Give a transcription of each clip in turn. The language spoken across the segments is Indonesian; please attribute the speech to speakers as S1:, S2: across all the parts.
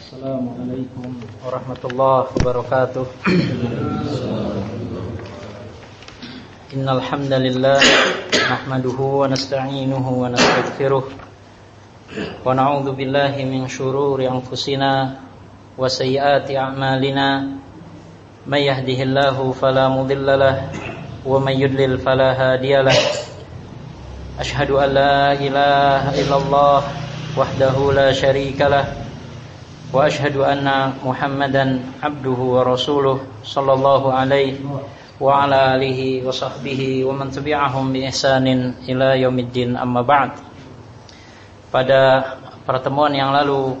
S1: Assalamualaikum. Warahmatullahi wabarakatuh. Innal hamdalillah nahmaduhu wa nasta'inuhu wa nastaghfiruh. Min shururi anfusina wa sayyiati a'malina. May yahdihillahu fala mudhillalah wa may yudlil fala hadiyalah ashhadu an la wahdahu la sharikalah وأشهد أن محمدا عبده ورسوله صلى الله عليه وعلى آله وصحبه ومن تبعهم بإحسان إلى يوم الدين أما بعد Pada pertemuan yang lalu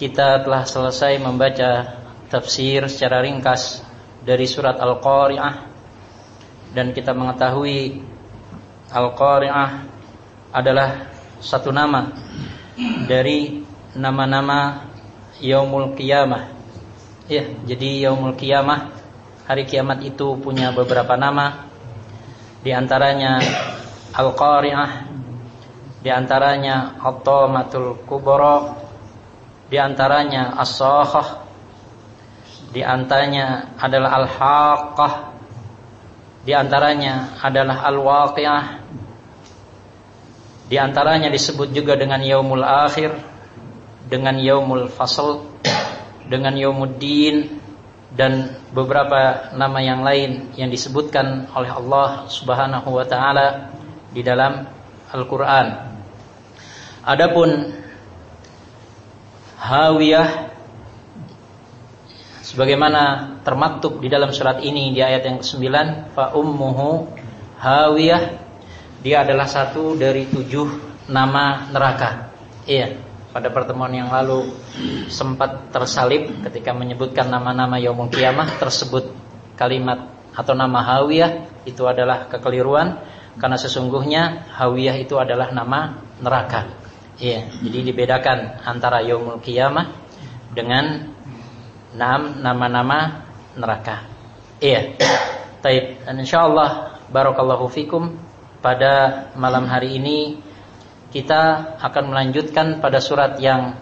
S1: kita telah selesai membaca tafsir secara ringkas dari surat Al-Qari'ah dan kita mengetahui Al-Qari'ah adalah satu nama dari nama-nama Yaumul Qiyamah. Ya, jadi Yaumul Qiyamah hari kiamat itu punya beberapa nama. Di antaranya Al-Qari'ah, di antaranya At-Tamatul Kubra, di antaranya As-Sakhah, di antaranya adalah Al-Haqqah, di antaranya adalah Al-Waqi'ah, di antaranya disebut juga dengan Yaumul Akhir, dengan Yaumul Fasl, dengan Yaumuddin dan beberapa nama yang lain yang disebutkan oleh Allah Subhanahu wa taala di dalam Al-Qur'an. Adapun Hawiyah sebagaimana termaktub di dalam surat ini di ayat yang ke-9 fa ummuhu hawiyah dia adalah satu dari tujuh nama neraka. Iya, pada pertemuan yang lalu sempat tersalib ketika menyebutkan nama-nama yaumul kiamah tersebut kalimat atau nama hawiyah itu adalah kekeliruan karena sesungguhnya hawiyah itu adalah nama neraka. Iya, jadi dibedakan antara yaumul kiamah dengan nama-nama neraka. Iya. Taib. Insyaallah barakallahu fikum pada malam hari ini kita akan melanjutkan pada surat yang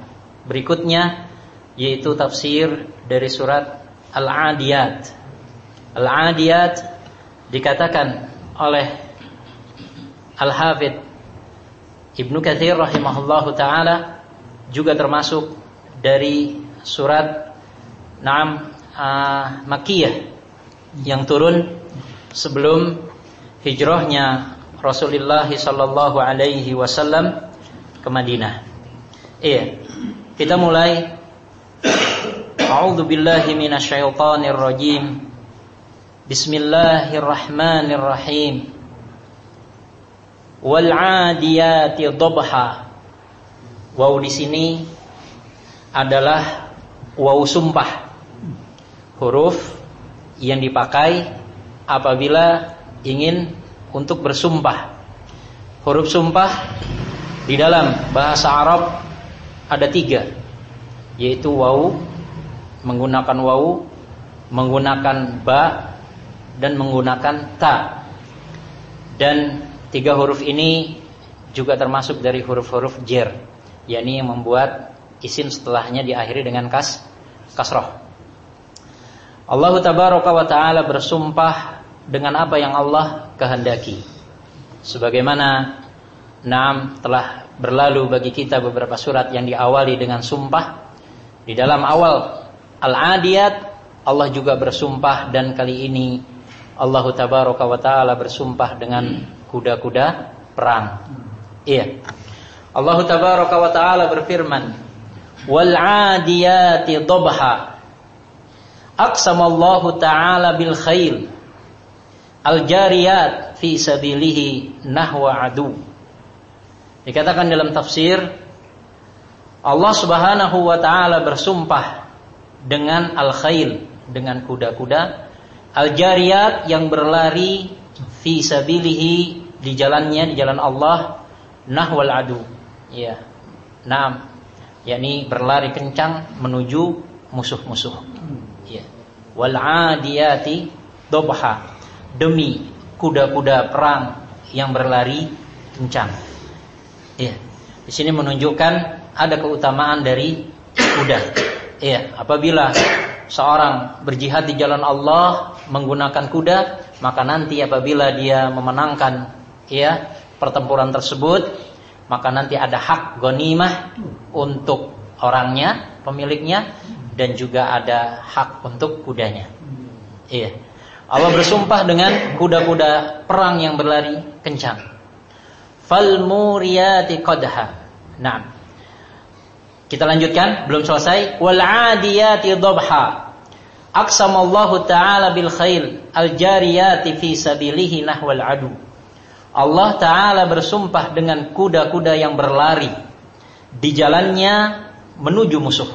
S1: berikutnya yaitu tafsir dari surat Al-Adiyat. Al-Adiyat dikatakan oleh Al-Hafidh Ibnu Katsir rahimahullahu taala juga termasuk dari surat Naam uh, Makiyah yang turun sebelum hijrahnya Rasulullah sallallahu alaihi wasallam ke Madinah. Iya. Kita mulai A'udzu billahi minasyaitonir rajim. Bismillahirrahmanirrahim. Wal 'adiyati dhabha. Waw di sini adalah waw sumpah. Huruf yang dipakai apabila ingin untuk bersumpah. Huruf sumpah di dalam bahasa Arab ada tiga, yaitu waw, menggunakan waw, menggunakan ba, dan menggunakan ta. Dan tiga huruf ini juga termasuk dari huruf-huruf jer, yakni yang membuat isim setelahnya diakhiri dengan kas kasroh. Allah tabaraka wa taala bersumpah dengan apa yang Allah kehendaki. Sebagaimana Naam telah berlalu bagi kita beberapa surat yang diawali dengan sumpah. Di dalam awal Al-Adiyat Allah juga bersumpah dan kali ini Allah tabaraka wa taala bersumpah dengan kuda-kuda perang. Iya. Allah tabaraka wa taala berfirman, "Wal 'adiyati dhabha." Aqsamallahu taala bil khail al-jariyat fi sabilihi nahwa adu. Dikatakan dalam tafsir Allah Subhanahu wa taala bersumpah dengan al-khail, dengan kuda-kuda al-jariyat yang berlari fi sabilihi di jalannya di jalan Allah nahwal adu. Ya. Naam. yakni berlari kencang menuju musuh-musuh. Ya. Wal 'adiyati dobha demi kuda-kuda perang yang berlari kencang. Ya. Di sini menunjukkan ada keutamaan dari kuda. Iya, apabila seorang berjihad di jalan Allah menggunakan kuda, maka nanti apabila dia memenangkan ya pertempuran tersebut, maka nanti ada hak ghanimah untuk orangnya, pemiliknya dan juga ada hak untuk kudanya. Iya. Allah bersumpah dengan kuda-kuda perang yang berlari kencang. Fal muriyati qadha. Nah. Kita lanjutkan, belum selesai. Wal adiyati dhabha. Aqsamallahu ta'ala bil khail al jariyati fi sabilihi nahwal adu. Allah taala bersumpah dengan kuda-kuda yang berlari di jalannya menuju musuh.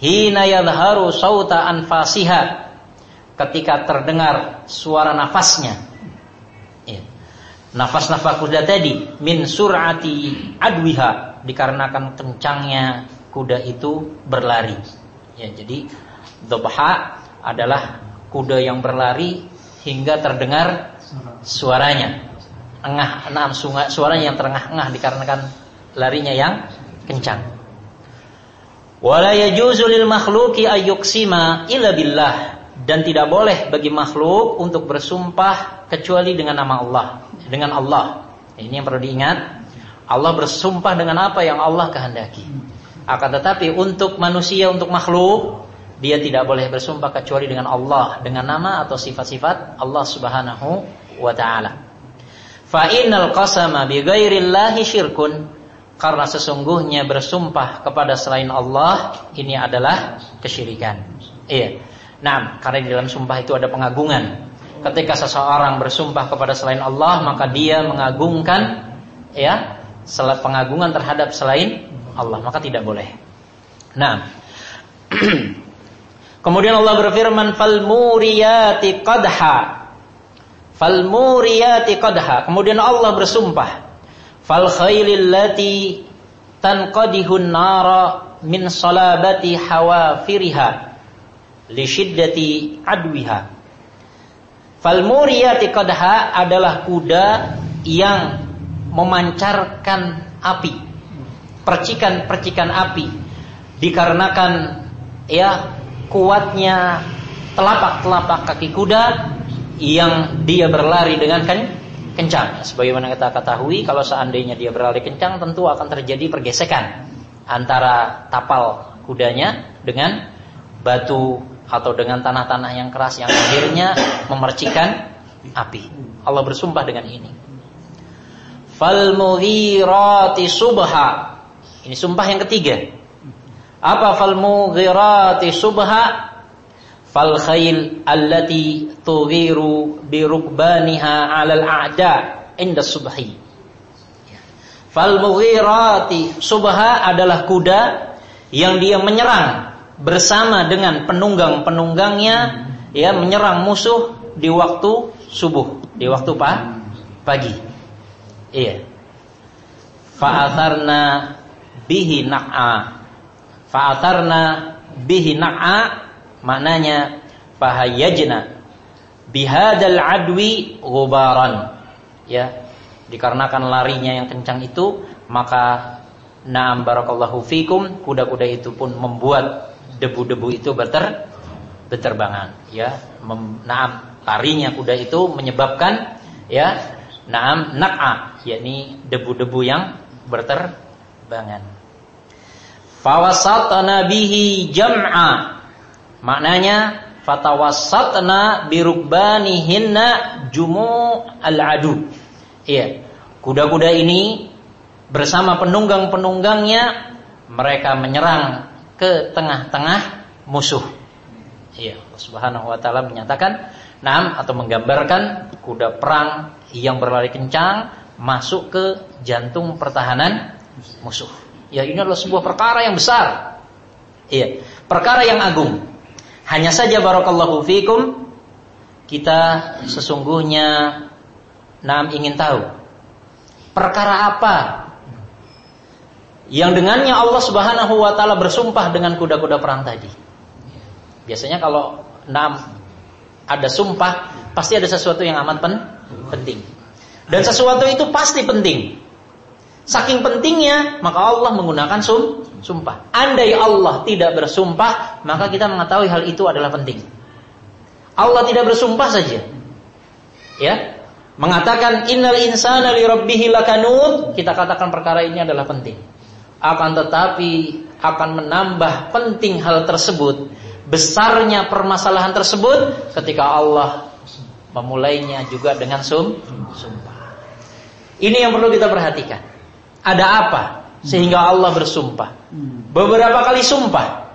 S1: Hina yadharu sauta anfasiha ketika terdengar suara nafasnya. Ya. Nafas-nafas kuda tadi min surati adwiha dikarenakan kencangnya kuda itu berlari. Ya, jadi dhabha adalah kuda yang berlari hingga terdengar suaranya. Engah, enam suaranya yang terengah-engah dikarenakan larinya yang kencang. Wala yajuzu lil makhluqi ayyuksima illa dan tidak boleh bagi makhluk untuk bersumpah kecuali dengan nama Allah, dengan Allah. Ini yang perlu diingat. Allah bersumpah dengan apa yang Allah kehendaki. Akan tetapi untuk manusia, untuk makhluk, dia tidak boleh bersumpah kecuali dengan Allah, dengan nama atau sifat-sifat Allah Subhanahu wa taala. Fa innal qasama bi ghairillahi syirkun. Karena sesungguhnya bersumpah kepada selain Allah ini adalah kesyirikan. Iya. Nah, karena di dalam sumpah itu ada pengagungan. Ketika seseorang bersumpah kepada selain Allah, maka dia mengagungkan ya, pengagungan terhadap selain Allah, maka tidak boleh. Nah, kemudian Allah berfirman, "Fal muriyati qadha." Fal muriyati qadha. Kemudian Allah bersumpah, "Fal khailil lati tanqadihun nara min salabati hawafiriha." Li syiddati adwiha. Fal muriyati qadha adalah kuda yang memancarkan api. Percikan-percikan api dikarenakan ya kuatnya telapak-telapak kaki kuda yang dia berlari dengan kan kencang. Sebagaimana kita ketahui kalau seandainya dia berlari kencang tentu akan terjadi pergesekan antara tapal kudanya dengan batu atau dengan tanah-tanah yang keras yang akhirnya memercikan api. Allah bersumpah dengan ini. Fal mughirati subha. Ini sumpah yang ketiga. Apa fal mughirati subha? Fal khayl allati tughiru bi rukbaniha 'alal a'da inda subhi. Fal mughirati subha adalah kuda yang dia menyerang bersama dengan penunggang-penunggangnya ya menyerang musuh di waktu subuh, di waktu pa, pagi. Iya. Fa'atharna bihi na'a. Fa'atharna bihi na'a maknanya fahayajna bihadal adwi gubaran. Ya, dikarenakan larinya yang kencang itu maka Naam barakallahu fikum kuda-kuda itu pun membuat debu-debu itu berter berterbangan ya. Naam larinya kuda itu menyebabkan ya naam nak'a yakni debu-debu yang berterbangan. Fawasatna bihi jam'a. Maknanya fatawassatna birukbanihinna jumu al-adu iya kuda-kuda ini bersama penunggang-penunggangnya mereka menyerang ke tengah-tengah musuh. Iya, Subhanahu wa taala menyatakan nam atau menggambarkan kuda perang yang berlari kencang masuk ke jantung pertahanan musuh. Ya, ini adalah sebuah perkara yang besar. Iya, perkara yang agung. Hanya saja barakallahu fikum kita sesungguhnya nam ingin tahu perkara apa yang dengannya Allah Subhanahu wa taala bersumpah dengan kuda-kuda perang tadi. Biasanya kalau enam ada sumpah, pasti ada sesuatu yang amat pen, penting. Dan sesuatu itu pasti penting. Saking pentingnya, maka Allah menggunakan sum, sumpah. Andai Allah tidak bersumpah, maka kita mengetahui hal itu adalah penting. Allah tidak bersumpah saja. Ya, mengatakan innal insana li rabbih kita katakan perkara ini adalah penting. Akan tetapi akan menambah penting hal tersebut, besarnya permasalahan tersebut ketika Allah memulainya juga dengan sum, sumpah. Ini yang perlu kita perhatikan. Ada apa sehingga Allah bersumpah? Beberapa kali sumpah.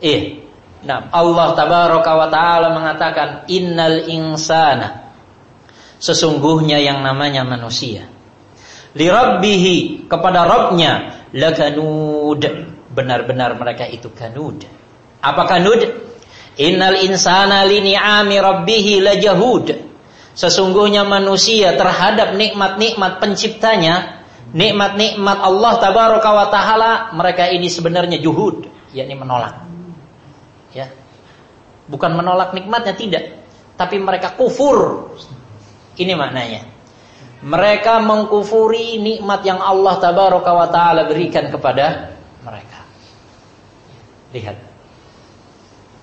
S1: Eh, nah Allah tabaraka wa taala mengatakan innal insana sesungguhnya yang namanya manusia li rabbihi kepada Rabbnya lakanud benar-benar mereka itu kanud apa kanud innal insana li ni'ami rabbih lajahud sesungguhnya manusia terhadap nikmat-nikmat penciptanya nikmat-nikmat Allah tabaraka wa taala mereka ini sebenarnya juhud yakni menolak. Ya. Bukan menolak nikmatnya tidak. Tapi mereka kufur. Ini maknanya mereka mengkufuri nikmat yang Allah tabaraka wa taala berikan kepada mereka lihat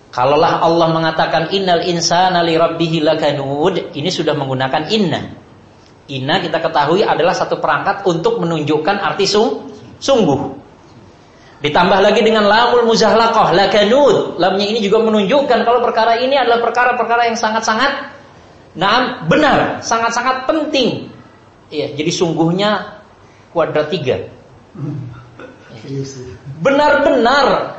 S1: kalaulah Allah mengatakan innal insana li rabbih lakanud ini sudah menggunakan inna Inna kita ketahui adalah satu perangkat untuk menunjukkan arti sung, sungguh. Ditambah lagi dengan lamul muzahlaqah, lakanud. Lamnya ini juga menunjukkan kalau perkara ini adalah perkara-perkara yang sangat-sangat nah, benar, sangat-sangat penting. Iya, jadi sungguhnya kuadrat tiga. Benar-benar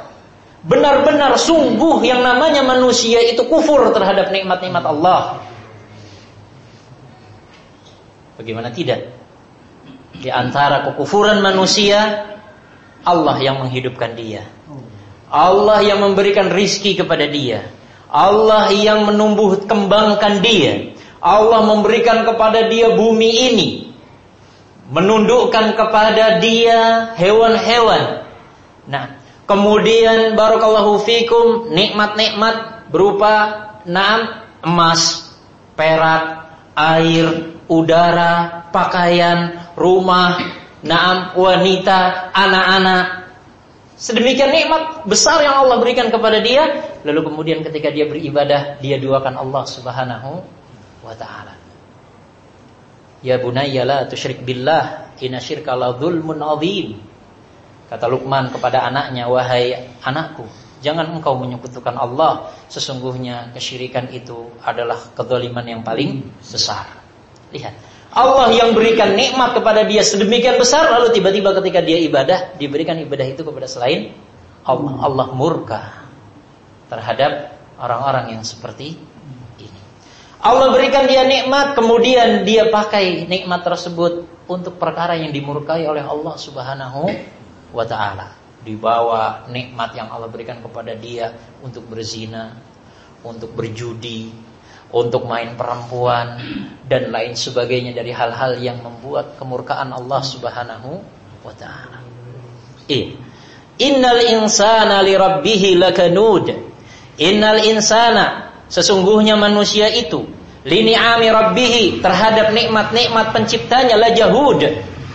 S1: benar-benar sungguh yang namanya manusia itu kufur terhadap nikmat-nikmat Allah. Bagaimana tidak? Di antara kekufuran manusia, Allah yang menghidupkan dia. Allah yang memberikan rizki kepada dia. Allah yang menumbuh kembangkan dia. Allah memberikan kepada dia bumi ini. Menundukkan kepada dia hewan-hewan. Nah, kemudian barakallahu fikum nikmat-nikmat berupa naam emas, perak, air, udara, pakaian, rumah, naam, wanita, anak-anak. Sedemikian nikmat besar yang Allah berikan kepada dia, lalu kemudian ketika dia beribadah, dia duakan Allah Subhanahu wa taala. Ya bunayya la tusyrik billah, inna syirka la dzulmun adzim. Kata Luqman kepada anaknya, wahai anakku, jangan engkau menyekutukan Allah, sesungguhnya kesyirikan itu adalah kezaliman yang paling besar. Lihat. Allah yang berikan nikmat kepada dia sedemikian besar lalu tiba-tiba ketika dia ibadah diberikan ibadah itu kepada selain Allah. Allah murka terhadap orang-orang yang seperti. Allah berikan dia nikmat kemudian dia pakai nikmat tersebut untuk perkara yang dimurkai oleh Allah Subhanahu wa taala. Dibawa nikmat yang Allah berikan kepada dia untuk berzina, untuk berjudi, untuk main perempuan dan lain sebagainya dari hal-hal yang membuat kemurkaan Allah Subhanahu wa taala. Eh. Innal insana li rabbih lakanud. Innal insana sesungguhnya manusia itu li ni'ami rabbih terhadap nikmat-nikmat penciptanya la jahud.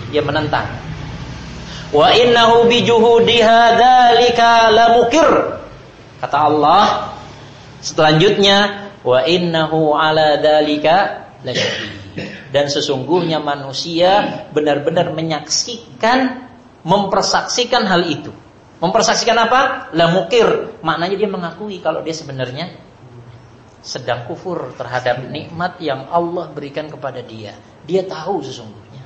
S1: Dia menentang. Wa innahu bi juhudiha dzalika lamukir. Kata Allah selanjutnya wa innahu ala dalika dan sesungguhnya manusia benar-benar menyaksikan mempersaksikan hal itu mempersaksikan apa la mukir maknanya dia mengakui kalau dia sebenarnya sedang kufur terhadap nikmat yang Allah berikan kepada dia dia tahu sesungguhnya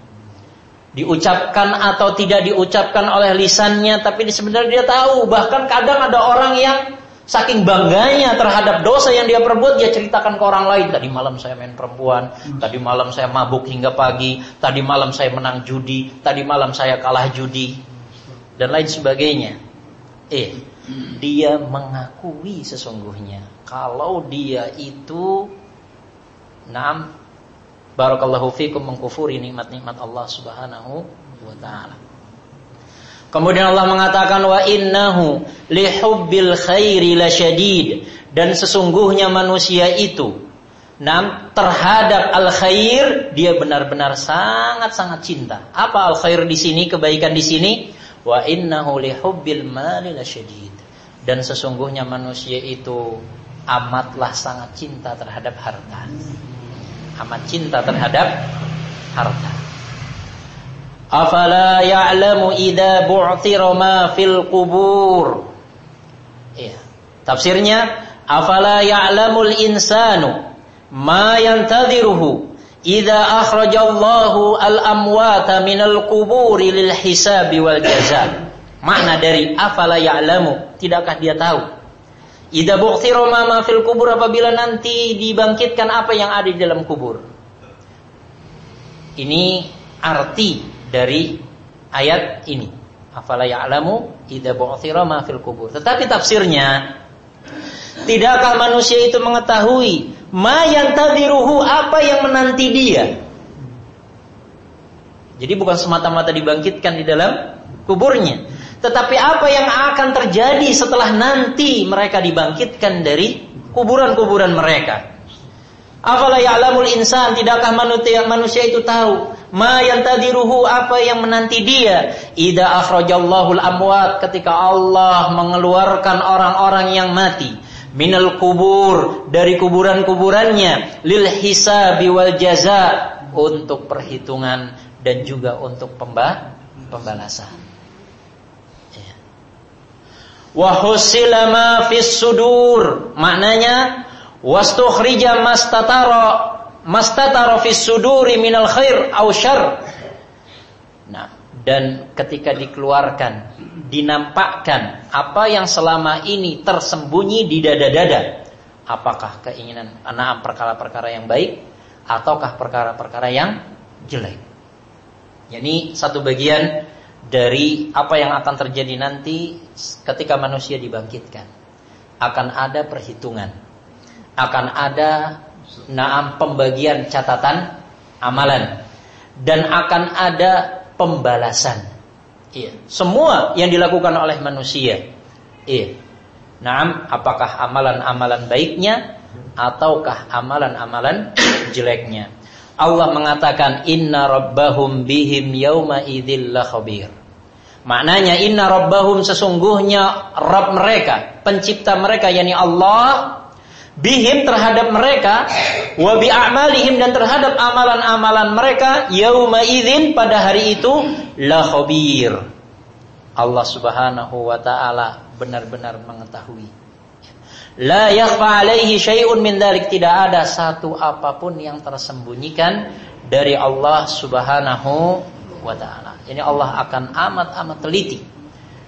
S1: diucapkan atau tidak diucapkan oleh lisannya tapi sebenarnya dia tahu bahkan kadang ada orang yang Saking bangganya terhadap dosa yang dia perbuat, dia ceritakan ke orang lain. Tadi malam saya main perempuan, tadi malam saya mabuk hingga pagi, tadi malam saya menang judi, tadi malam saya kalah judi, dan lain sebagainya. Eh, dia mengakui sesungguhnya kalau dia itu nam barakallahu fikum mengkufuri nikmat-nikmat Allah Subhanahu wa taala. Kemudian Allah mengatakan wa innahu lihubbil khairi lasyadid dan sesungguhnya manusia itu Nam terhadap al khair dia benar-benar sangat-sangat cinta. Apa al khair di sini? Kebaikan di sini? Wa innahu lihubbil mali lasyadid. Dan sesungguhnya manusia itu amatlah sangat cinta terhadap harta. Amat cinta terhadap harta. Afala ya'lamu idza bu'thira ma fil qubur. Iya. Tafsirnya afala ya'lamul insanu ma yantadhiruhu idza akhrajallahu al-amwata minal quburi lil hisabi wal jaza. Makna dari afala ya'lamu, tidakkah dia tahu? Idza bu'thira ma fil kubur apabila nanti dibangkitkan apa yang ada di dalam kubur. Ini arti dari ayat ini. Afala ya'lamu idza bu'thira ma fil kubur. Tetapi tafsirnya Tidakkah manusia itu mengetahui ma yang tadiruhu apa yang menanti dia? Jadi bukan semata-mata dibangkitkan di dalam kuburnya, tetapi apa yang akan terjadi setelah nanti mereka dibangkitkan dari kuburan-kuburan mereka. Afala ya'lamul insan, tidakkah manusia, manusia itu tahu ma yang tadiruhu apa yang menanti dia ida akhrajallahul amwat ketika Allah mengeluarkan orang-orang yang mati minal kubur dari kuburan-kuburannya lil hisabi wal jaza untuk perhitungan dan juga untuk pemba pembalasan. Ya. Wa husila ma fis sudur maknanya wastukhrija mastatara mastatara fis suduri minal khair au syarr. Nah, dan ketika dikeluarkan dinampakkan apa yang selama ini tersembunyi di dada-dada. Apakah keinginan anak perkara-perkara yang baik ataukah perkara-perkara yang jelek. Ini satu bagian dari apa yang akan terjadi nanti ketika manusia dibangkitkan. Akan ada perhitungan. Akan ada naam pembagian catatan amalan dan akan ada pembalasan Iya. Semua yang dilakukan oleh manusia. Iya. Naam, apakah amalan-amalan baiknya ataukah amalan-amalan jeleknya? Allah mengatakan inna rabbahum bihim yauma idzil khabir. Maknanya inna rabbahum sesungguhnya Rabb mereka, pencipta mereka yakni Allah bihim terhadap mereka wa bi a'malihim dan terhadap amalan-amalan mereka yauma idzin pada hari itu la khabir. Allah Subhanahu wa taala benar-benar mengetahui. La yakhfa alaihi syai'un min dzalik tidak ada satu apa pun yang tersembunyikan dari Allah Subhanahu wa taala. Ini Allah akan amat-amat teliti.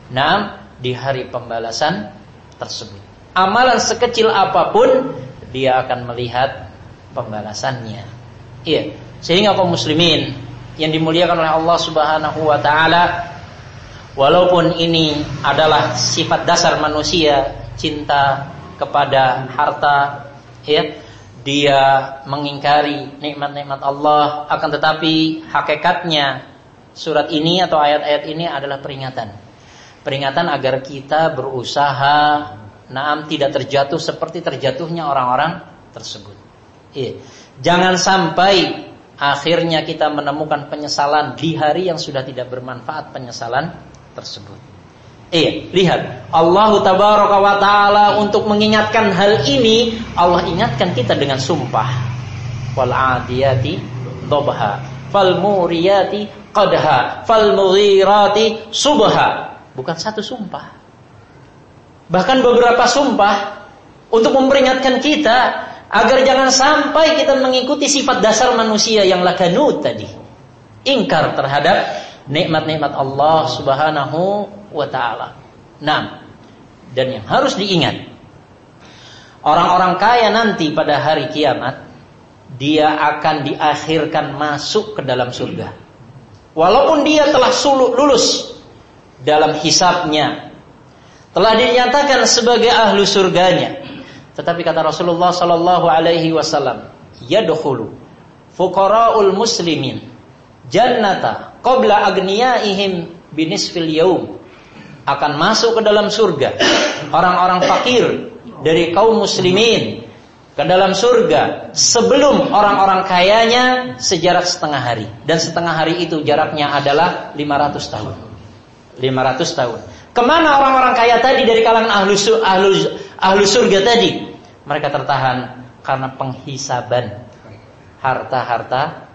S1: Nah, di hari pembalasan tersebut amalan sekecil apa pun dia akan melihat pembalasannya. Iya, sehingga kaum muslimin yang dimuliakan oleh Allah Subhanahu wa taala walaupun ini adalah sifat dasar manusia, cinta kepada harta, ya, dia mengingkari nikmat-nikmat Allah, akan tetapi hakikatnya surat ini atau ayat-ayat ini adalah peringatan. Peringatan agar kita berusaha Naam tidak terjatuh seperti terjatuhnya orang-orang tersebut. Iya. Jangan sampai akhirnya kita menemukan penyesalan di hari yang sudah tidak bermanfaat penyesalan tersebut. Iya, lihat Allah tabaraka wa taala untuk mengingatkan hal ini, Allah ingatkan kita dengan sumpah. Wal adiyati dhabha, fal muriyati qadha, fal subha. Bukan satu sumpah. Bahkan beberapa sumpah untuk memperingatkan kita agar jangan sampai kita mengikuti sifat dasar manusia yang lakanut tadi. Ingkar terhadap nikmat-nikmat Allah Subhanahu wa taala. Nah, dan yang harus diingat orang-orang kaya nanti pada hari kiamat dia akan diakhirkan masuk ke dalam surga. Walaupun dia telah lulus dalam hisapnya, telah dinyatakan sebagai ahlu surganya. Tetapi kata Rasulullah sallallahu alaihi wasallam, yadkhulu fuqaraul muslimin jannata qabla agniyaihim binisfil yaum akan masuk ke dalam surga orang-orang fakir dari kaum muslimin ke dalam surga sebelum orang-orang kayanya sejarak setengah hari. Dan setengah hari itu jaraknya adalah 500 tahun. 500 tahun ke mana orang-orang kaya tadi dari kalangan ahlu, ahlu, ahlu surga tadi? Mereka tertahan karena penghisaban harta-harta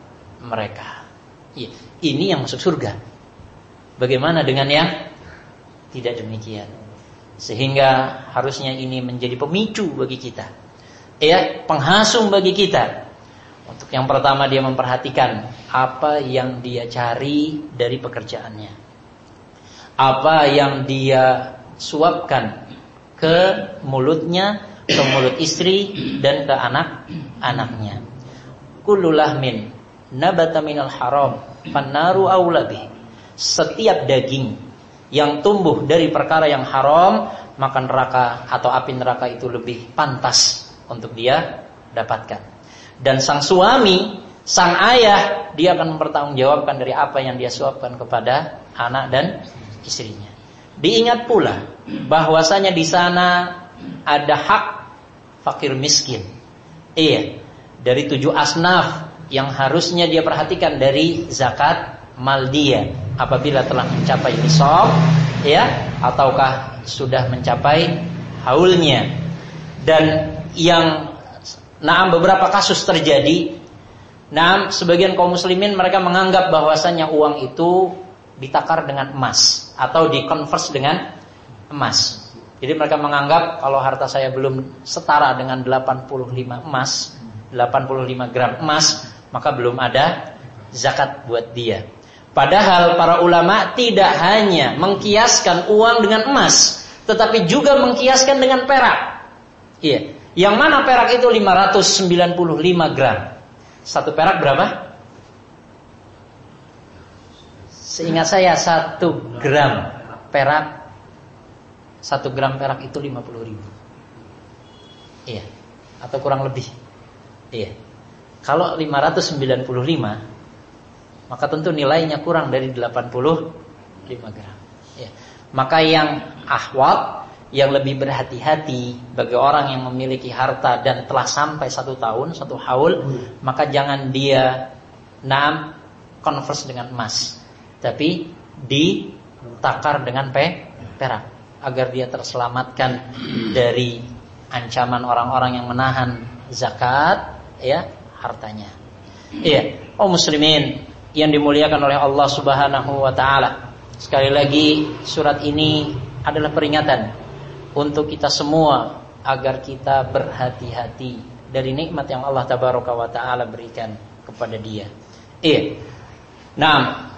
S1: mereka. Iya, ini yang masuk surga. Bagaimana dengan yang tidak demikian? Sehingga harusnya ini menjadi pemicu bagi kita. Ya penghasung bagi kita. Untuk yang pertama dia memperhatikan apa yang dia cari dari pekerjaannya. Apa yang dia suapkan ke mulutnya, ke mulut istri dan ke anak-anaknya. Kullu lahmin nabata minal haram fannaru aulabi. Setiap daging yang tumbuh dari perkara yang haram, maka neraka atau api neraka itu lebih pantas untuk dia dapatkan. Dan sang suami, sang ayah, dia akan mempertanggungjawabkan dari apa yang dia suapkan kepada anak dan istrinya. Diingat pula bahwasanya di sana ada hak fakir miskin. Iya, dari tujuh asnaf yang harusnya dia perhatikan dari zakat mal dia apabila telah mencapai nisab ya ataukah sudah mencapai haulnya dan yang Naam beberapa kasus terjadi Naam sebagian kaum muslimin mereka menganggap bahwasanya uang itu ditakar dengan emas atau dikonvers dengan emas. Jadi mereka menganggap kalau harta saya belum setara dengan 85 emas, 85 gram emas, maka belum ada zakat buat dia. Padahal para ulama tidak hanya mengkiaskan uang dengan emas, tetapi juga mengkiaskan dengan perak. Iya. Yang mana perak itu 595 gram. Satu perak berapa? Seingat saya satu gram perak satu gram perak itu 50 ribu. Iya. Atau kurang lebih. Iya. Kalau 595 maka tentu nilainya kurang dari 85 gram. Iya. Maka yang ahwat yang lebih berhati-hati bagi orang yang memiliki harta dan telah sampai satu tahun, satu haul, maka jangan dia naam converse dengan emas, tapi ditakar dengan pe, perak agar dia terselamatkan dari ancaman orang-orang yang menahan zakat ya hartanya. Iya, oh muslimin yang dimuliakan oleh Allah Subhanahu wa taala. Sekali lagi surat ini adalah peringatan untuk kita semua agar kita berhati-hati dari nikmat yang Allah tabaraka wa taala berikan kepada dia. Iya. Nah,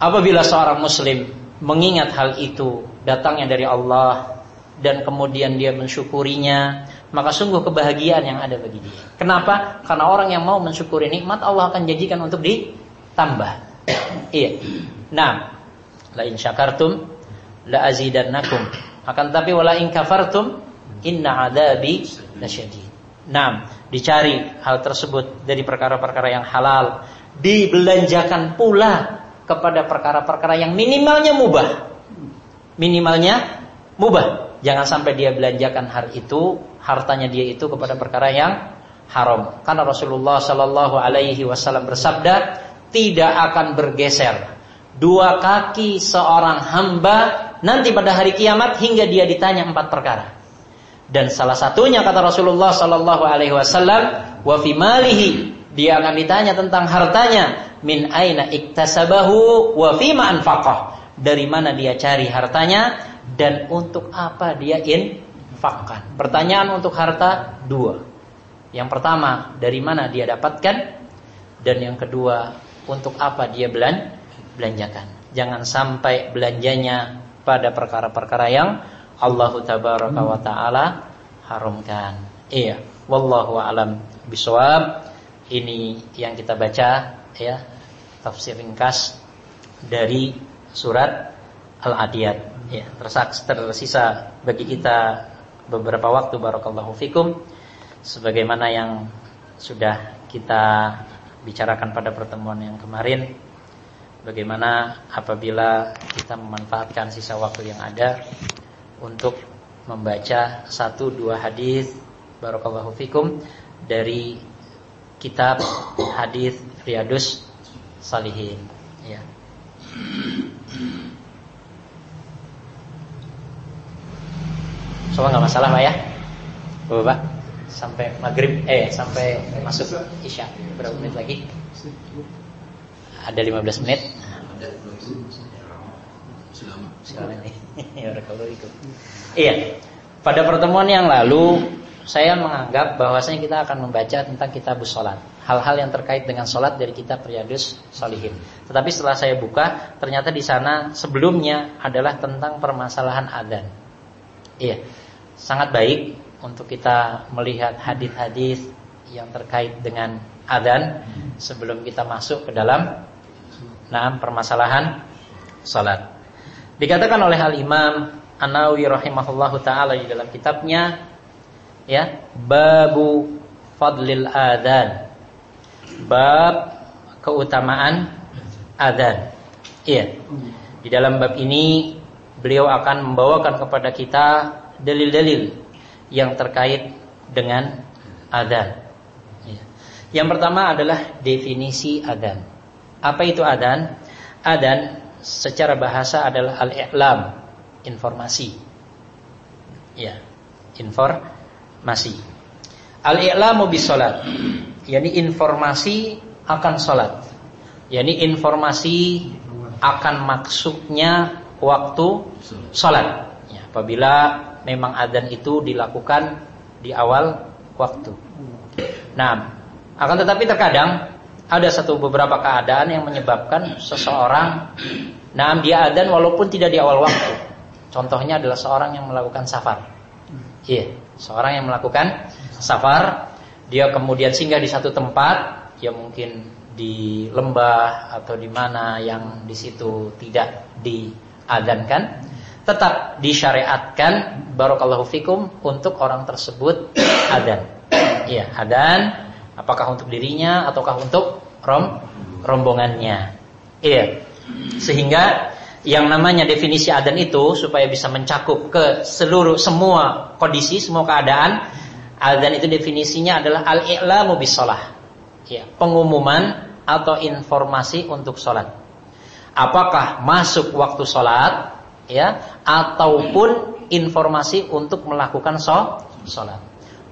S1: apabila seorang muslim mengingat hal itu datangnya dari Allah dan kemudian dia mensyukurinya, maka sungguh kebahagiaan yang ada bagi dia. Kenapa? Karena orang yang mau mensyukuri nikmat Allah akan janjikan untuk ditambah. iya. Nah, la in syakartum la azidannakum akan tapi wala in kafartum inna adabi lasyadid. Nam, dicari hal tersebut dari perkara-perkara yang halal, dibelanjakan pula kepada perkara-perkara yang minimalnya mubah. Minimalnya mubah. Jangan sampai dia belanjakan hal itu, hartanya dia itu kepada perkara yang haram. Karena Rasulullah Shallallahu alaihi wasallam bersabda, tidak akan bergeser dua kaki seorang hamba nanti pada hari kiamat hingga dia ditanya empat perkara. Dan salah satunya kata Rasulullah sallallahu alaihi wasallam, wa fi malihi, dia akan ditanya tentang hartanya, min aina iktasabahu wa fi ma anfaqah. Dari mana dia cari hartanya dan untuk apa dia infakkan. Pertanyaan untuk harta dua. Yang pertama, dari mana dia dapatkan? Dan yang kedua, untuk apa dia belan belanjakan. Jangan sampai belanjanya pada perkara-perkara yang Allah tabaraka wa taala haramkan. Iya, wallahu alam bisawab. Ini yang kita baca ya, tafsir ringkas dari surat Al-Adiyat. Ya, tersisa bagi kita beberapa waktu barakallahu fikum sebagaimana yang sudah kita bicarakan pada pertemuan yang kemarin bagaimana apabila kita memanfaatkan sisa waktu yang ada untuk membaca satu dua hadis barakallahu fikum dari kitab hadis Riyadus Salihin. Ya. Soalnya nggak masalah Pak ya? Bapak Sampai maghrib Eh sampai masuk Isya. Berapa menit lagi? Ada 15 menit. Iya. Pada pertemuan yang lalu Saya menganggap bahwasanya kita akan membaca Tentang kitab sholat Hal-hal yang terkait dengan sholat dari kitab Riyadus Salihin Tetapi setelah saya buka Ternyata di sana sebelumnya adalah tentang permasalahan adan Iya sangat baik untuk kita melihat hadis-hadis yang terkait dengan adzan sebelum kita masuk ke dalam nah permasalahan salat. Dikatakan oleh Al Imam An-Nawawi rahimahullahu taala di dalam kitabnya ya, babu fadlil adzan. Bab keutamaan adzan. Iya. Di dalam bab ini beliau akan membawakan kepada kita dalil-dalil yang terkait dengan adan. Ya. Yang pertama adalah definisi adan. Apa itu adan? Adan secara bahasa adalah al-i'lam, informasi. Ya, informasi. Al-i'lamu bis salat, yakni informasi akan salat. yakni informasi akan maksudnya waktu salat. Ya, apabila memang adzan itu dilakukan di awal waktu. Nah, akan tetapi terkadang ada satu beberapa keadaan yang menyebabkan seseorang nah dia adzan walaupun tidak di awal waktu. Contohnya adalah seorang yang melakukan safar. Iya, seorang yang melakukan safar, dia kemudian singgah di satu tempat, ya mungkin di lembah atau di mana yang di situ tidak diadankan tetap disyariatkan barakallahu fikum untuk orang tersebut adan. Iya, adan apakah untuk dirinya ataukah untuk rom rombongannya. Iya. Sehingga yang namanya definisi adan itu supaya bisa mencakup ke seluruh semua kondisi, semua keadaan, adan itu definisinya adalah al-i'lamu bis Ya, pengumuman atau informasi untuk sholat. Apakah masuk waktu sholat ya ataupun informasi untuk melakukan sholat.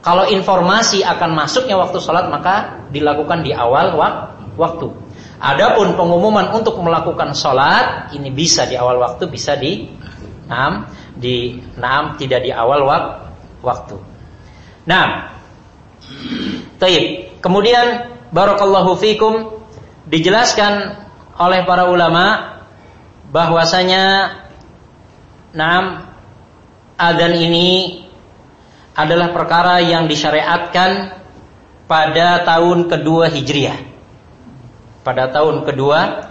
S1: Kalau informasi akan masuknya waktu sholat maka dilakukan di awal waktu. Adapun pengumuman untuk melakukan sholat ini bisa di awal waktu, bisa di enam, di enam tidak di awal waktu. Nah, taib. Kemudian barakallahu fikum dijelaskan oleh para ulama bahwasanya Nah, adzan ini adalah perkara yang disyariatkan pada tahun kedua Hijriah. Pada tahun kedua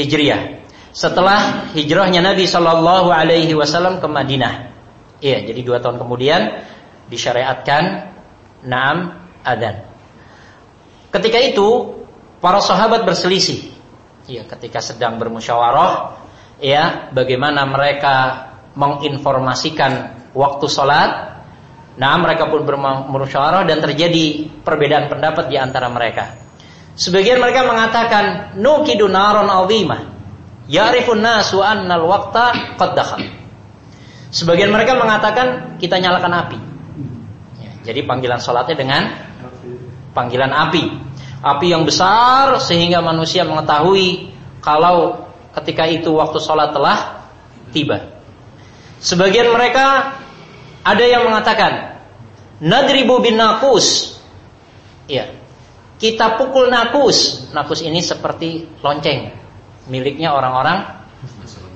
S1: Hijriah. Setelah hijrahnya Nabi Shallallahu Alaihi Wasallam ke Madinah. Iya, jadi dua tahun kemudian disyariatkan naam adzan. Ketika itu para sahabat berselisih. Iya, ketika sedang bermusyawarah, ya, bagaimana mereka menginformasikan waktu sholat. Nah, mereka pun bermusyawarah dan terjadi perbedaan pendapat di antara mereka. Sebagian mereka mengatakan nukidu naron azimah. Ya'rifun nasu annal waqta qad. Sebagian mereka mengatakan kita nyalakan api. Jadi panggilan sholatnya dengan panggilan api. Api yang besar sehingga manusia mengetahui kalau ketika itu waktu sholat telah tiba. Sebagian mereka ada yang mengatakan nadribu bin nakus. Ya. Kita pukul nakus. Nakus ini seperti lonceng miliknya orang-orang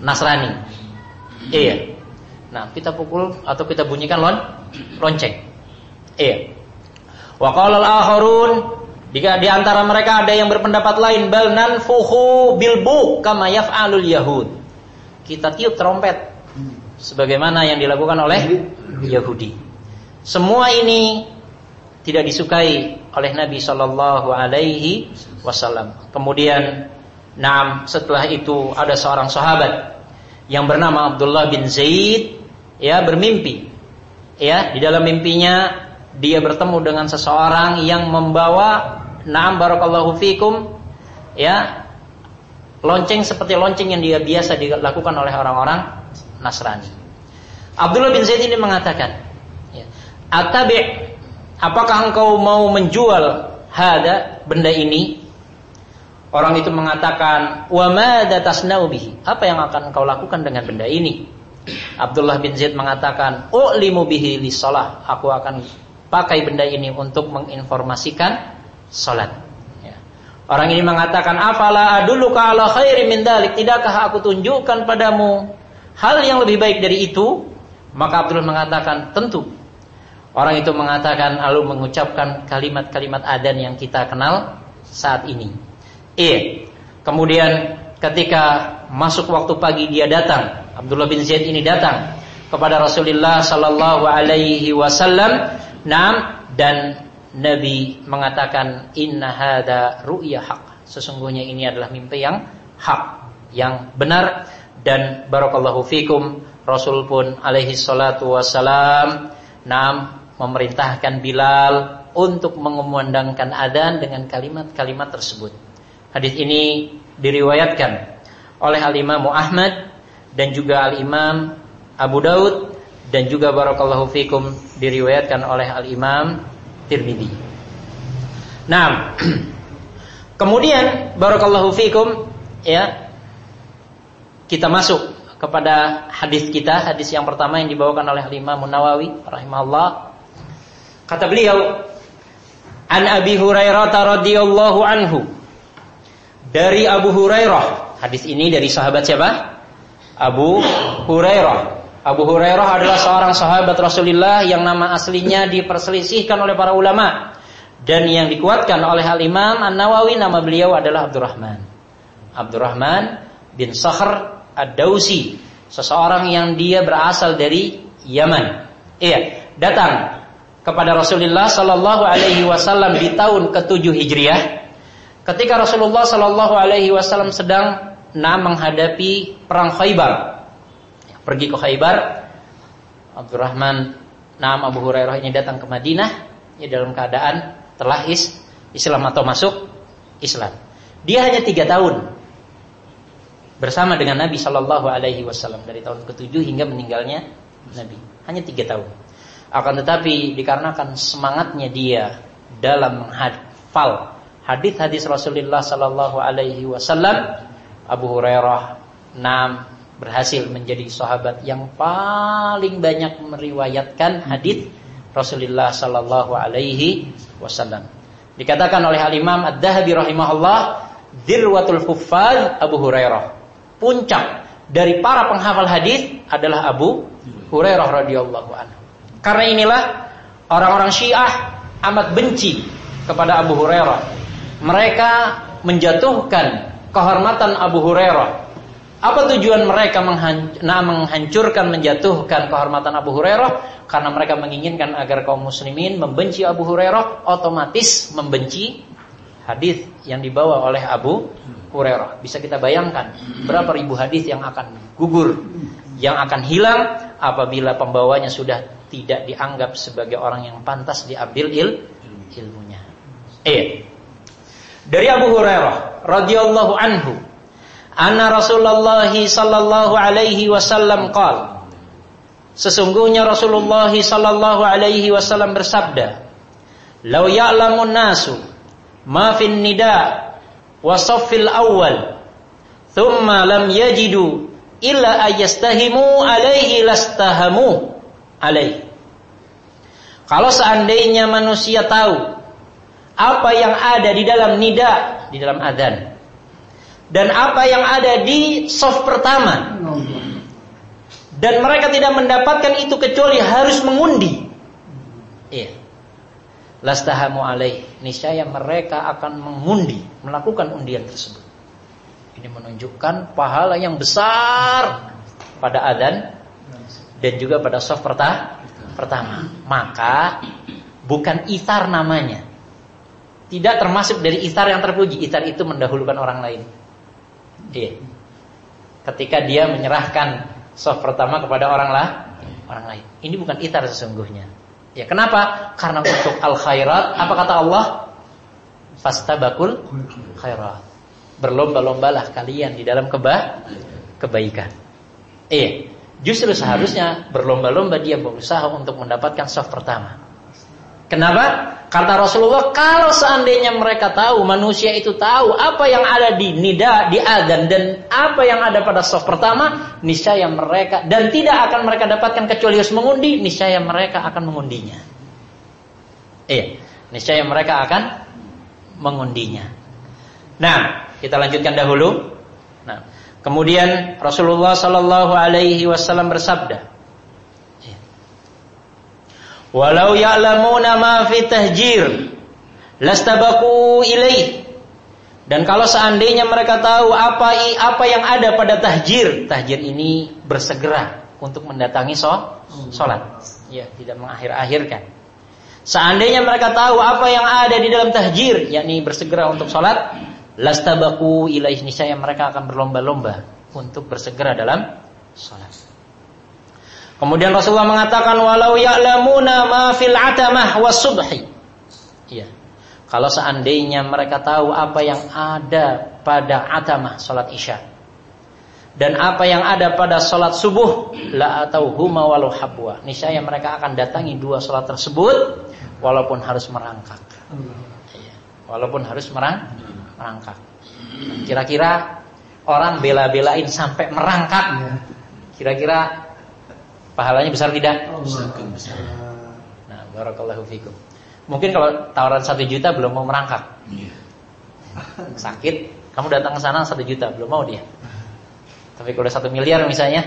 S1: Nasrani. Iya. Nah, kita pukul atau kita bunyikan lon lonceng. Iya. Wa qala al-akharun jika di antara mereka ada yang berpendapat lain bal nanfuhu bilbu kama yaf'alul yahud. Kita tiup trompet sebagaimana yang dilakukan oleh Yahudi. Semua ini tidak disukai oleh Nabi Shallallahu Alaihi Wasallam. Kemudian, nam setelah itu ada seorang sahabat yang bernama Abdullah bin Zaid, ya bermimpi, ya di dalam mimpinya dia bertemu dengan seseorang yang membawa na'am barakallahu fikum ya lonceng seperti lonceng yang dia biasa dilakukan oleh orang-orang Nasrani. Abdullah bin Zaid ini mengatakan, ya, Atabi, apakah engkau mau menjual hada benda ini? Orang itu mengatakan, wa madza tasna'u bihi? Apa yang akan engkau lakukan dengan benda ini? Abdullah bin Zaid mengatakan, "U'limu bihi li Aku akan pakai benda ini untuk menginformasikan salat. Ya. Orang ini mengatakan, "Afala adulluka ala khairi min dalik?" Tidakkah aku tunjukkan padamu hal yang lebih baik dari itu? Maka Abdullah mengatakan, "Tentu." Orang itu mengatakan lalu mengucapkan kalimat-kalimat adan yang kita kenal saat ini. Iya. Kemudian ketika masuk waktu pagi dia datang, Abdullah bin Zaid ini datang kepada Rasulullah sallallahu alaihi wasallam, "Nam dan Nabi mengatakan inna hada ru'ya haq. Sesungguhnya ini adalah mimpi yang hak, yang benar dan barakallahu fikum Rasul pun alaihi salatu wassalam nam memerintahkan Bilal untuk mengumandangkan adzan dengan kalimat-kalimat tersebut. Hadis ini diriwayatkan oleh Al-Imam Ahmad dan juga Al-Imam Abu Daud dan juga barakallahu fikum diriwayatkan oleh Al-Imam Tirmidzi. Nah, kemudian barakallahu fikum ya kita masuk kepada hadis kita, hadis yang pertama yang dibawakan oleh Imam Nawawi rahimahullah. Kata beliau, An Abi Hurairah radhiyallahu anhu dari Abu Hurairah. Hadis ini dari sahabat siapa? Abu Hurairah. Abu Hurairah adalah seorang sahabat Rasulullah yang nama aslinya diperselisihkan oleh para ulama dan yang dikuatkan oleh Al Imam An Nawawi nama beliau adalah Abdurrahman. Abdurrahman bin Sakhr Ad-Dausi, seseorang yang dia berasal dari Yaman. Iya, datang kepada Rasulullah Sallallahu Alaihi Wasallam di tahun ke-7 Hijriah Ketika Rasulullah Shallallahu Alaihi Wasallam sedang nah menghadapi perang Khaybar, pergi ke Khaybar, Abdurrahman Naam Abu Hurairah ini datang ke Madinah ya dalam keadaan telah is Islam atau masuk Islam. Dia hanya tiga tahun bersama dengan Nabi Shallallahu Alaihi Wasallam dari tahun ketujuh hingga meninggalnya Nabi. Hanya tiga tahun. Akan tetapi dikarenakan semangatnya dia dalam menghafal hadis-hadis Rasulullah Sallallahu Alaihi Wasallam, Abu Hurairah nam berhasil menjadi sahabat yang paling banyak meriwayatkan hadis Rasulullah Sallallahu Alaihi Wasallam. Dikatakan oleh Al Imam Ad Dahabi rahimahullah, dirwatul huffaz Abu Hurairah. Puncak dari para penghafal hadis adalah Abu Hurairah radhiyallahu anhu. Karena inilah orang-orang Syiah amat benci kepada Abu Hurairah mereka menjatuhkan kehormatan Abu Hurairah. Apa tujuan mereka nah, menghancurkan, menjatuhkan kehormatan Abu Hurairah? Karena mereka menginginkan agar kaum muslimin membenci Abu Hurairah, otomatis membenci hadis yang dibawa oleh Abu Hurairah. Bisa kita bayangkan berapa ribu hadis yang akan gugur, yang akan hilang apabila pembawanya sudah tidak dianggap sebagai orang yang pantas diambil il ilmunya. Eh, dari Abu Hurairah radhiyallahu anhu anna Rasulullah sallallahu alaihi wasallam qala Sesungguhnya Rasulullah sallallahu alaihi wasallam bersabda Lau ya'lamun nasu ma fin nida wa saffil awal thumma lam yajidu illa ayastahimu alaihi lastahamu alaihi Kalau seandainya manusia tahu apa yang ada di dalam nida, di dalam adzan. Dan apa yang ada di soft pertama. Dan mereka tidak mendapatkan itu kecuali harus mengundi. Iya. Lastahamu alaih. Niscaya mereka akan mengundi, melakukan undian tersebut. Ini menunjukkan pahala yang besar pada adzan dan juga pada soft pertama. Maka bukan itar namanya tidak termasuk dari itar yang terpuji. Itar itu mendahulukan orang lain. Iya. Ketika dia menyerahkan soft pertama kepada orang lah, orang lain. Ini bukan itar sesungguhnya. Ya, kenapa? Karena untuk al khairat, apa kata Allah? Fastabakul khairat. Berlomba-lombalah kalian di dalam keba kebaikan. Iya, justru seharusnya berlomba-lomba dia berusaha untuk mendapatkan soft pertama. Kenapa? Kata Rasulullah, kalau seandainya mereka tahu, manusia itu tahu apa yang ada di nida, di adan dan apa yang ada pada soft pertama, niscaya mereka dan tidak akan mereka dapatkan kecuali harus mengundi, niscaya mereka akan mengundinya. Iya, niscaya mereka akan mengundinya. Nah, kita lanjutkan dahulu. Nah, kemudian Rasulullah Shallallahu Alaihi Wasallam bersabda, Walau ya'lamuna ma fi tahjir lastabaku ilaih. Dan kalau seandainya mereka tahu apa apa yang ada pada tahjir, tahjir ini bersegera untuk mendatangi sholat. Ya, tidak mengakhir-akhirkan. Seandainya mereka tahu apa yang ada di dalam tahjir, yakni bersegera untuk sholat, lastabaku ilaih niscaya mereka akan berlomba-lomba untuk bersegera dalam sholat. Kemudian Rasulullah mengatakan walau ya'lamuna ma fil atamah was subhi. Iya. Kalau seandainya mereka tahu apa yang ada pada atamah salat Isya dan apa yang ada pada salat subuh la atau huma walau habwa. Niscaya mereka akan datangi dua salat tersebut walaupun harus merangkak. Iya. Walaupun harus merang merangkak. Kira-kira orang bela-belain sampai merangkak. Kira-kira Pahalanya besar tidak? besar. Nah, barakallahu fikum. Mungkin kalau tawaran satu juta belum mau merangkak. Iya. Sakit, kamu datang ke sana satu juta belum mau dia. Tapi kalau satu miliar misalnya,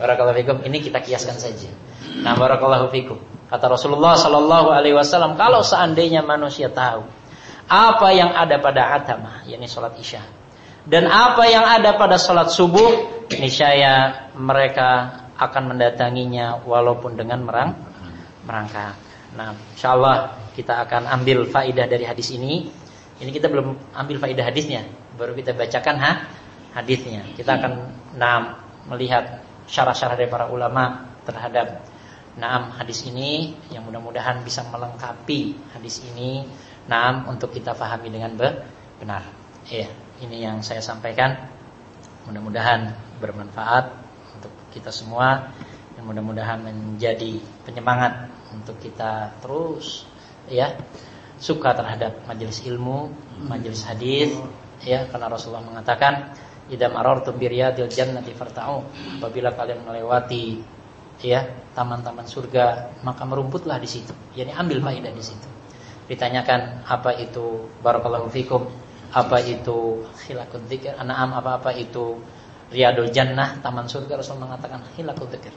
S1: barakallahu fikum. Ini kita kiaskan saja. Nah, barakallahu fikum. Kata Rasulullah Sallallahu Alaihi Wasallam, kalau seandainya manusia tahu apa yang ada pada atama, yakni sholat isya, dan apa yang ada pada sholat subuh, niscaya mereka akan mendatanginya walaupun dengan merang merangkak. Nah, insya Allah kita akan ambil faidah dari hadis ini. Ini kita belum ambil faidah hadisnya, baru kita bacakan ha hadisnya. Kita akan nah, melihat syarah-syarah dari para ulama terhadap naam hadis ini yang mudah-mudahan bisa melengkapi hadis ini naam untuk kita pahami dengan benar. Iya ini yang saya sampaikan. Mudah-mudahan bermanfaat untuk kita semua dan mudah-mudahan menjadi penyemangat untuk kita terus ya suka terhadap majelis ilmu, majelis hadis ya karena Rasulullah mengatakan idam marartum bi riyadil jannati farta'u. Apabila kalian melewati ya taman-taman surga maka merumputlah di situ. Yakni ambil faedah di situ. Ditanyakan apa itu? Barakallahu fikum apa itu khilakut dzikir, an'am apa-apa itu riyadul jannah, taman surga Rasul mengatakan khilakut dzikir.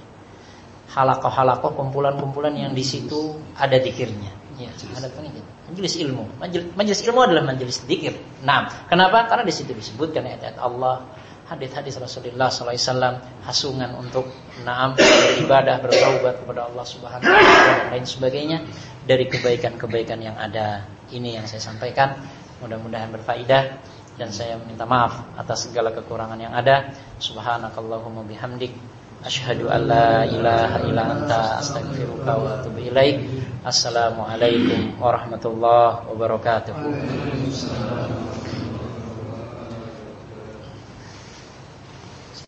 S1: Halakoh-halakoh kumpulan-kumpulan yang di situ ada dikirnya. Ya, ada ini. Majelis ilmu. Majelis, majelis ilmu adalah majelis dikir. Nah, kenapa? Karena di situ disebutkan ayat-ayat Allah, hadis-hadis Rasulullah SAW, hasungan untuk naam beribadah, bertaubat kepada Allah Subhanahu wa taala dan lain sebagainya dari kebaikan-kebaikan yang ada. Ini yang saya sampaikan. Mudah-mudahan berfaedah dan saya minta maaf atas segala kekurangan yang ada. Subhanakallahumma bihamdik asyhadu an la ilaha illa anta astaghfiruka wa atubu ilaik. Assalamualaikum warahmatullahi wabarakatuh.